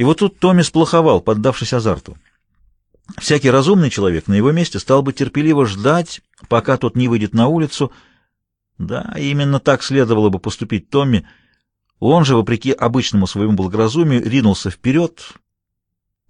И вот тут Томми сплоховал, поддавшись азарту. Всякий разумный человек на его месте стал бы терпеливо ждать, пока тот не выйдет на улицу. Да, именно так следовало бы поступить Томми. Он же, вопреки обычному своему благоразумию, ринулся вперед.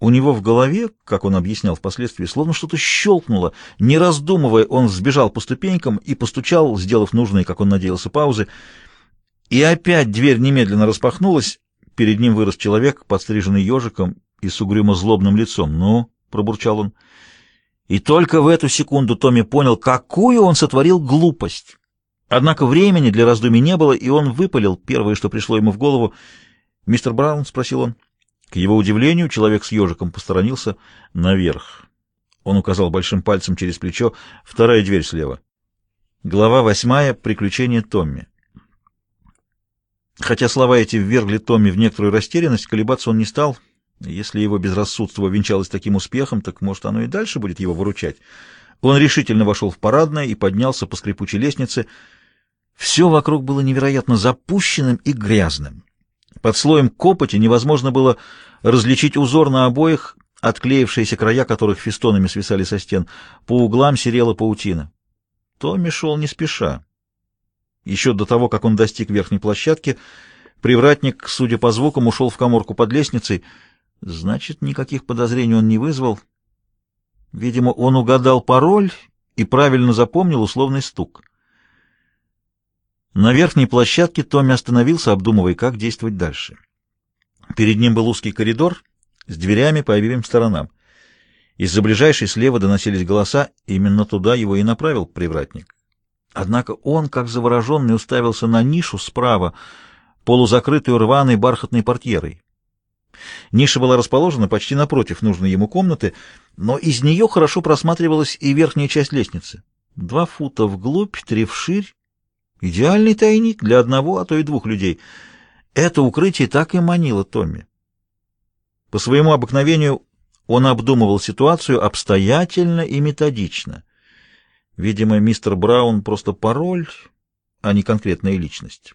У него в голове, как он объяснял впоследствии, словно что-то щелкнуло. Не раздумывая, он сбежал по ступенькам и постучал, сделав нужные, как он надеялся, паузы. И опять дверь немедленно распахнулась. Перед ним вырос человек, подстриженный ежиком и с угрюмо-злобным лицом. «Ну?» — пробурчал он. И только в эту секунду Томми понял, какую он сотворил глупость. Однако времени для раздумий не было, и он выпалил первое, что пришло ему в голову. «Мистер Браун?» — спросил он. К его удивлению, человек с ежиком посторонился наверх. Он указал большим пальцем через плечо. Вторая дверь слева. Глава восьмая. Приключения Томми. Хотя слова эти ввергли Томми в некоторую растерянность, колебаться он не стал. Если его безрассудство венчалось таким успехом, так, может, оно и дальше будет его выручать. Он решительно вошел в парадное и поднялся по скрипучей лестнице — все вокруг было невероятно запущенным и грязным. Под слоем копоти невозможно было различить узор на обоих, отклеившиеся края которых фестонами свисали со стен. По углам серела паутина. Томми шел не спеша. Еще до того, как он достиг верхней площадки, привратник, судя по звукам, ушел в коморку под лестницей. Значит, никаких подозрений он не вызвал. Видимо, он угадал пароль и правильно запомнил условный стук. На верхней площадке Томми остановился, обдумывая, как действовать дальше. Перед ним был узкий коридор с дверями по обеим сторонам. Из-за ближайшей слева доносились голоса, именно туда его и направил привратник. Однако он, как завороженный, уставился на нишу справа, полузакрытую рваной бархатной портьерой. Ниша была расположена почти напротив нужной ему комнаты, но из нее хорошо просматривалась и верхняя часть лестницы. Два фута вглубь, три вширь Идеальный тайник для одного, а то и двух людей. Это укрытие так и манило Томми. По своему обыкновению он обдумывал ситуацию обстоятельно и методично. Видимо, мистер Браун просто пароль, а не конкретная личность.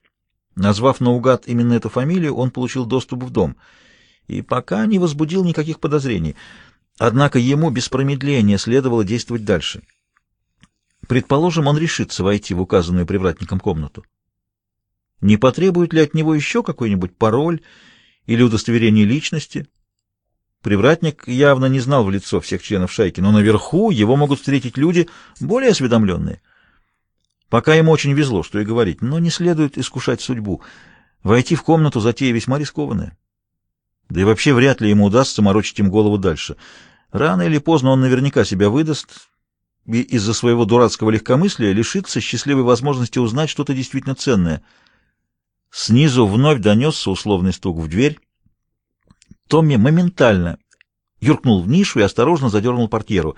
Назвав наугад именно эту фамилию, он получил доступ в дом и пока не возбудил никаких подозрений. Однако ему без промедления следовало действовать дальше — Предположим, он решится войти в указанную привратником комнату. Не потребует ли от него еще какой-нибудь пароль или удостоверение личности? Привратник явно не знал в лицо всех членов шайки, но наверху его могут встретить люди более осведомленные. Пока ему очень везло, что и говорить, но не следует искушать судьбу. Войти в комнату затея весьма рискованная. Да и вообще вряд ли ему удастся морочить им голову дальше. Рано или поздно он наверняка себя выдаст, и из-за своего дурацкого легкомыслия лишится счастливой возможности узнать что-то действительно ценное. Снизу вновь донесся условный стук в дверь. Томми моментально юркнул в нишу и осторожно задернул портьеру.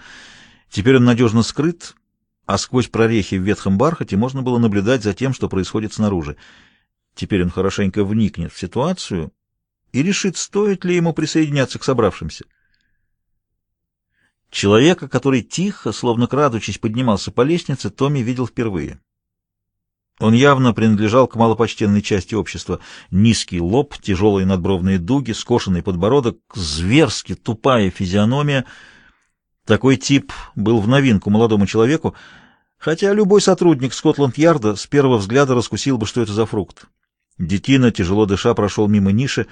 Теперь он надежно скрыт, а сквозь прорехи в ветхом бархате можно было наблюдать за тем, что происходит снаружи. Теперь он хорошенько вникнет в ситуацию и решит, стоит ли ему присоединяться к собравшимся. Человека, который тихо, словно крадучись, поднимался по лестнице, Томми видел впервые. Он явно принадлежал к малопочтенной части общества. Низкий лоб, тяжелые надбровные дуги, скошенный подбородок, зверски тупая физиономия. Такой тип был в новинку молодому человеку, хотя любой сотрудник Скотланд-Ярда с первого взгляда раскусил бы, что это за фрукт. Детина, тяжело дыша, прошел мимо ниши,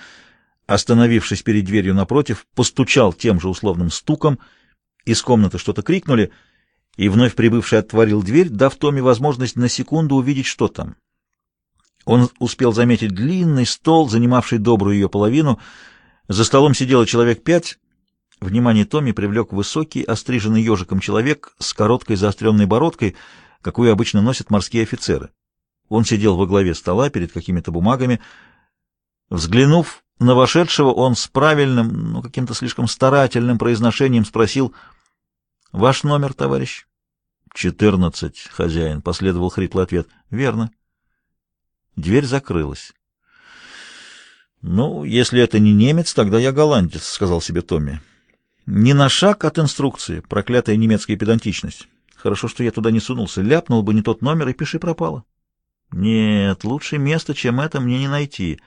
остановившись перед дверью напротив, постучал тем же условным стуком — из комнаты что-то крикнули, и вновь прибывший отворил дверь, дав Томе возможность на секунду увидеть, что там. Он успел заметить длинный стол, занимавший добрую ее половину. За столом сидело человек пять. Внимание Томми привлек высокий, остриженный ежиком человек с короткой заостренной бородкой, какую обычно носят морские офицеры. Он сидел во главе стола перед какими-то бумагами. Взглянув на вошедшего, он с правильным, но каким-то слишком старательным произношением спросил — Ваш номер, товарищ? Четырнадцать, хозяин, последовал хриплый ответ. Верно. Дверь закрылась. Ну, если это не немец, тогда я голландец, сказал себе Томми. Ни на шаг от инструкции, проклятая немецкая педантичность. Хорошо, что я туда не сунулся. Ляпнул бы не тот номер, и пиши пропало. Нет, лучше места, чем это, мне не найти.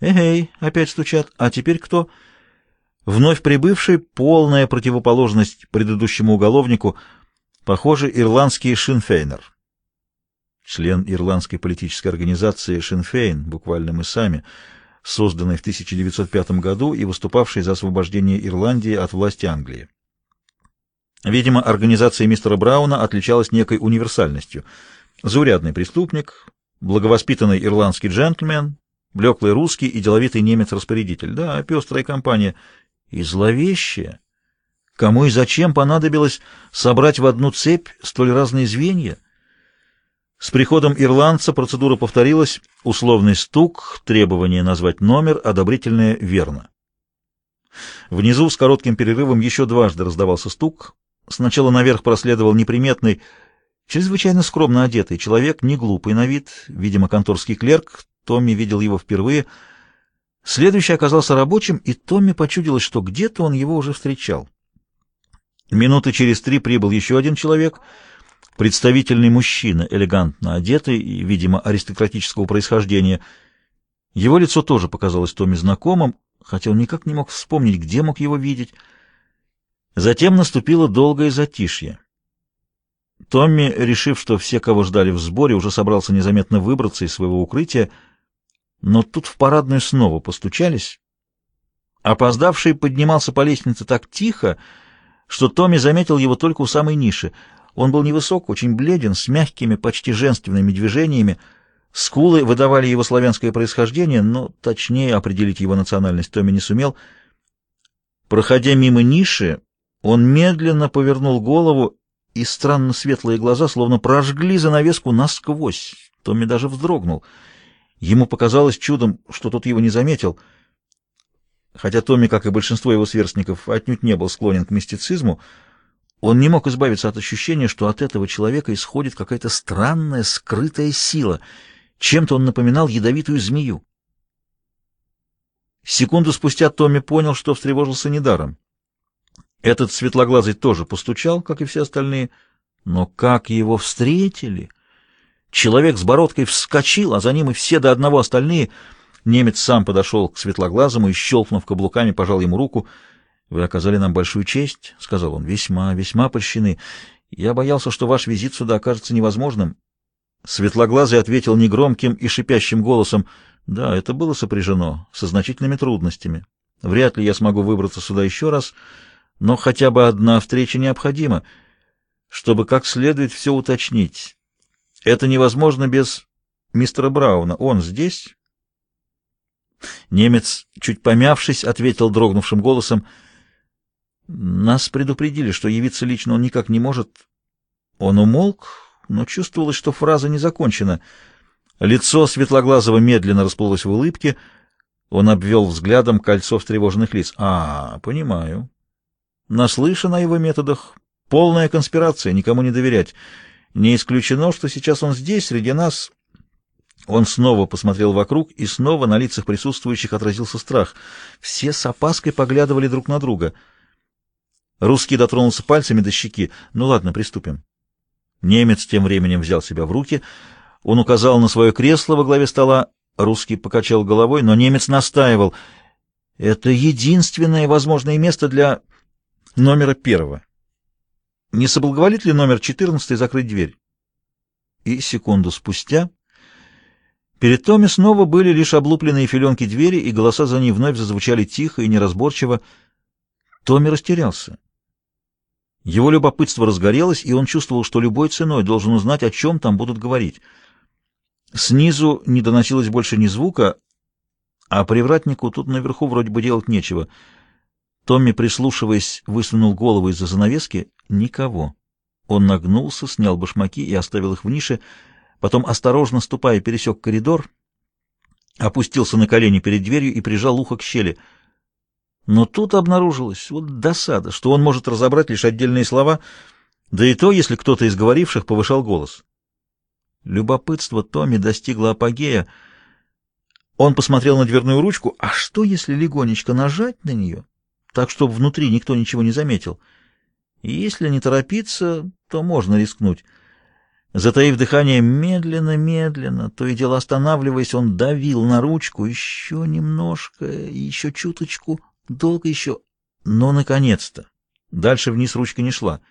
Эгей, опять стучат. А теперь кто? Вновь прибывший, полная противоположность предыдущему уголовнику, похоже, ирландский Шинфейнер. Член ирландской политической организации Шинфейн, буквально мы сами, созданной в 1905 году и выступавшей за освобождение Ирландии от власти Англии. Видимо, организация мистера Брауна отличалась некой универсальностью. Заурядный преступник, благовоспитанный ирландский джентльмен, блеклый русский и деловитый немец-распорядитель. Да, пестрая компания. И зловещая. Кому и зачем понадобилось собрать в одну цепь столь разные звенья? С приходом ирландца процедура повторилась. Условный стук, требование назвать номер, одобрительное «верно». Внизу с коротким перерывом еще дважды раздавался стук. Сначала наверх проследовал неприметный, чрезвычайно скромно одетый человек, не глупый на вид, видимо, конторский клерк. Томми видел его впервые. Следующий оказался рабочим, и Томми почудилось, что где-то он его уже встречал. Минуты через три прибыл еще один человек, представительный мужчина, элегантно одетый и, видимо, аристократического происхождения. Его лицо тоже показалось Томми знакомым, хотя он никак не мог вспомнить, где мог его видеть. Затем наступило долгое затишье. Томми, решив, что все, кого ждали в сборе, уже собрался незаметно выбраться из своего укрытия, но тут в парадную снова постучались. Опоздавший поднимался по лестнице так тихо, что Томми заметил его только у самой ниши. Он был невысок, очень бледен, с мягкими, почти женственными движениями. Скулы выдавали его славянское происхождение, но точнее определить его национальность Томми не сумел. Проходя мимо ниши, он медленно повернул голову, и странно светлые глаза словно прожгли занавеску насквозь. Томми даже вздрогнул. Ему показалось чудом, что тот его не заметил. Хотя Томми, как и большинство его сверстников, отнюдь не был склонен к мистицизму, он не мог избавиться от ощущения, что от этого человека исходит какая-то странная, скрытая сила. Чем-то он напоминал ядовитую змею. Секунду спустя Томми понял, что встревожился недаром. Этот светлоглазый тоже постучал, как и все остальные, но как его встретили! Человек с бородкой вскочил, а за ним и все до одного остальные. Немец сам подошел к светлоглазому и, щелкнув каблуками, пожал ему руку. «Вы оказали нам большую честь», — сказал он, — «весьма, весьма польщены. Я боялся, что ваш визит сюда окажется невозможным». Светлоглазый ответил негромким и шипящим голосом, «Да, это было сопряжено со значительными трудностями. Вряд ли я смогу выбраться сюда еще раз» но хотя бы одна встреча необходима, чтобы как следует все уточнить. Это невозможно без мистера Брауна. Он здесь?» Немец, чуть помявшись, ответил дрогнувшим голосом, «Нас предупредили, что явиться лично он никак не может». Он умолк, но чувствовалось, что фраза не закончена. Лицо Светлоглазого медленно расплылось в улыбке. Он обвел взглядом кольцо встревоженных лиц. «А, понимаю. Наслышан о его методах. Полная конспирация, никому не доверять. Не исключено, что сейчас он здесь, среди нас. Он снова посмотрел вокруг, и снова на лицах присутствующих отразился страх. Все с опаской поглядывали друг на друга. Русский дотронулся пальцами до щеки. «Ну ладно, приступим». Немец тем временем взял себя в руки. Он указал на свое кресло во главе стола. Русский покачал головой, но немец настаивал. «Это единственное возможное место для номера первого. Не соблаговолит ли номер четырнадцатый закрыть дверь? И секунду спустя перед Томми снова были лишь облупленные филенки двери, и голоса за ней вновь зазвучали тихо и неразборчиво. Томми растерялся. Его любопытство разгорелось, и он чувствовал, что любой ценой должен узнать, о чем там будут говорить. Снизу не доносилось больше ни звука, а привратнику тут наверху вроде бы делать нечего — Томми, прислушиваясь, высунул голову из-за занавески. Никого. Он нагнулся, снял башмаки и оставил их в нише, потом, осторожно ступая, пересек коридор, опустился на колени перед дверью и прижал ухо к щели. Но тут обнаружилось вот досада, что он может разобрать лишь отдельные слова, да и то, если кто-то из говоривших повышал голос. Любопытство Томми достигло апогея. Он посмотрел на дверную ручку, а что, если легонечко нажать на нее так, чтобы внутри никто ничего не заметил. И если не торопиться, то можно рискнуть. Затаив дыхание медленно-медленно, то и дело останавливаясь, он давил на ручку еще немножко, еще чуточку, долго еще, но наконец-то. Дальше вниз ручка не шла —